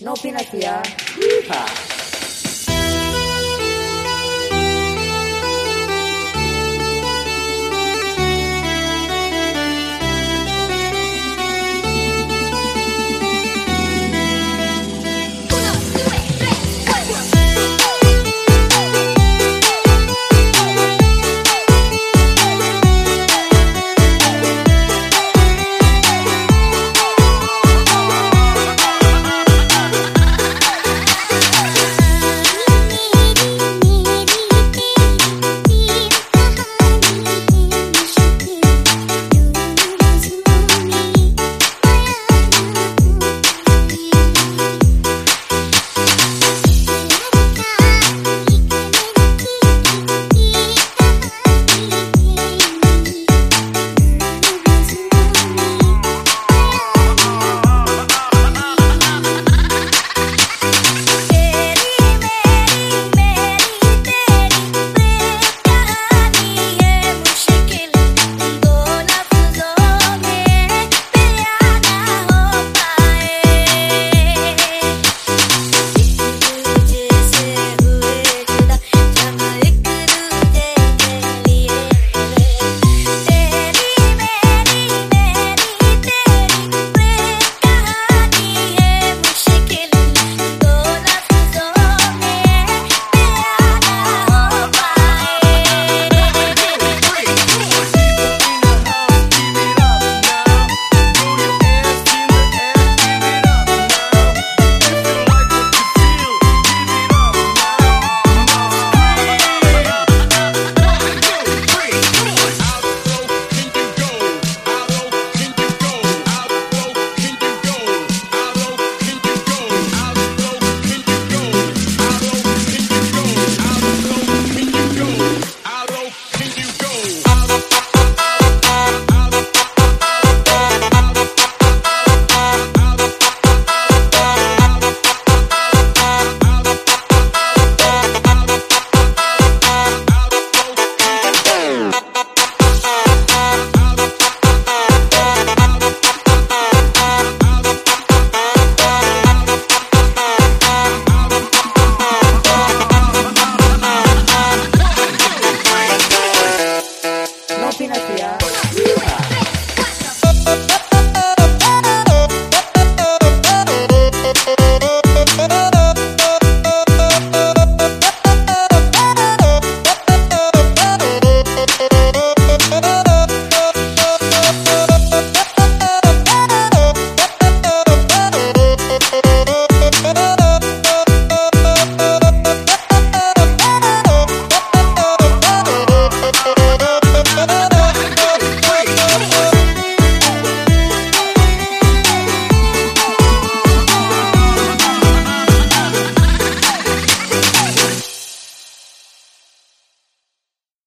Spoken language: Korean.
No peanut here. Yeehaw. 피넛이야.